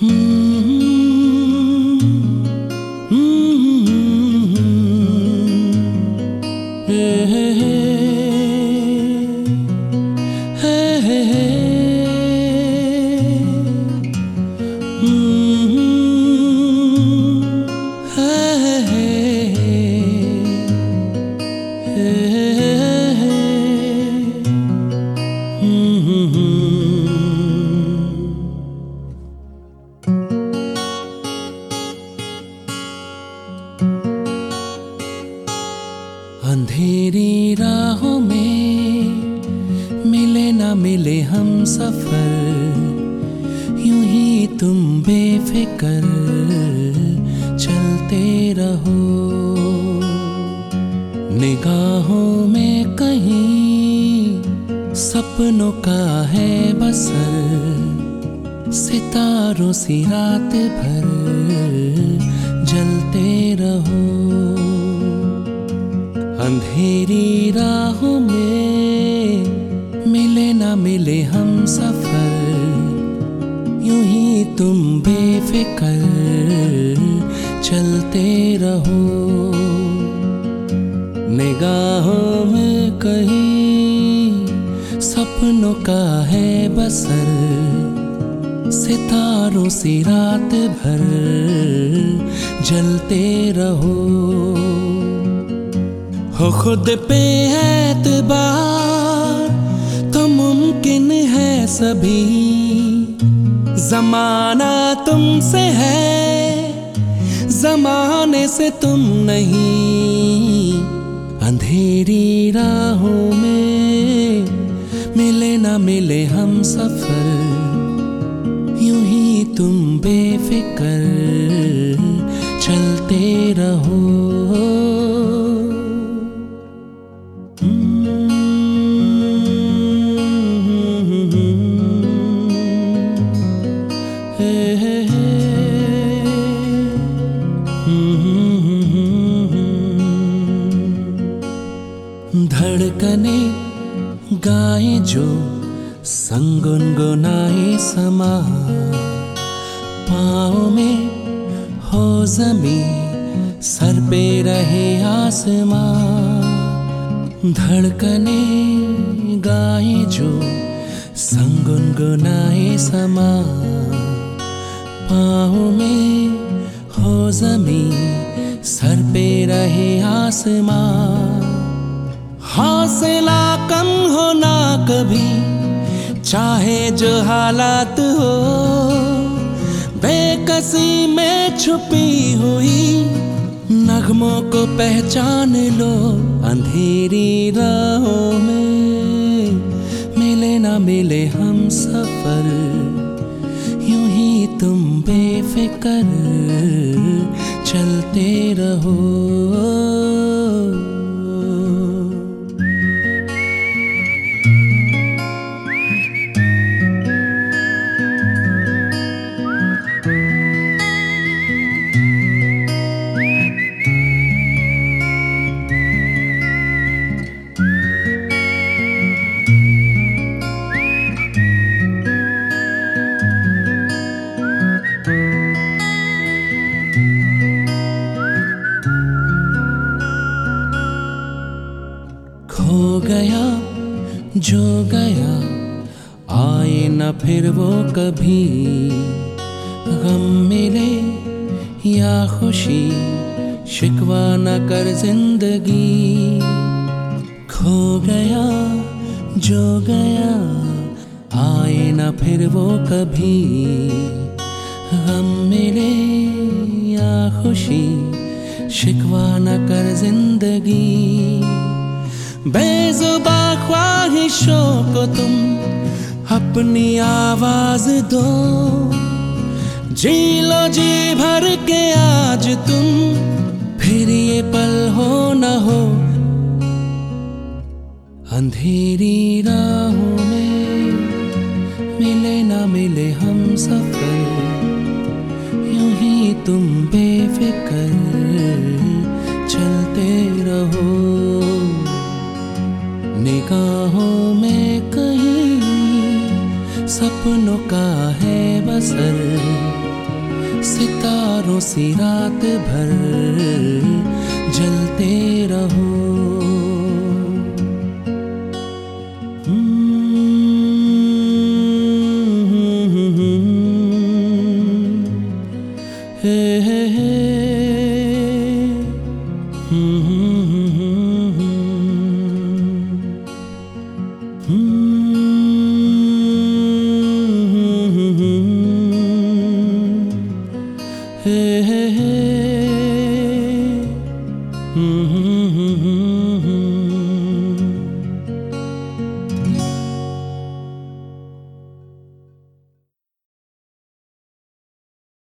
Mm-hmm. Mm-hmm. मिले हम सफ़र, यूँ ही तुम बेफिकर चलते रहो। निगाहों में कहीं सपनों का है बसर, सितारों सी रात भर जलते रहो। अंधेरी राहों में मिले हम सफ़र, यूँ ही तुम बेफिकर, चलते रहो। निगाहों में कहीं सपनों का है बसर, सितारों से रात भर, जलते रहो। हो खुद पे एतबार सभी जमाना तुमसे है, जमाने से तुम नहीं। अंधेरी राहों में मिले ना मिले हम सफ़र, यूँ ही तुम बेफिकर चलते रहो। धड़कने गाए जो संगुनगुनाए समा। पाँव में हो जमी सर पे रहे आसमां धड़कने गाए जो संगुनगुनाए समा। पाँव में, हो जमी सर पे रहे आसमां हौसला कम होना कभी, चाहे जो हालात हो। बेकसी में छुपी हुई, नगमों को पहचान लो, अंधेरी राहों में। मिले ना मिले हम सफ़र। बेफिकर चलते रहो। गया, जो गया, आए न फिर वो कभी। गम मिले या खुशी, शिकवा न कर ज़िंदगी। खो गया, जो गया, आए न फिर वो कभी। गम मिले या खुशी, शिकवा न कर ज़िंदगी। बेजुबा ख्वाहिशों को तुम अपनी आवाज़ दो। जी लो जी भर के आज तुम, फिर ये पल हो न हो, अंधेरी राहों में मिले ना मिले हम सफ़र, यूँ ही तुम बेफिक्र चलते रहो। निगाहों में कहीं सपनों का है बसर। सितारों सी रात भर जलते रहो। हे हे हे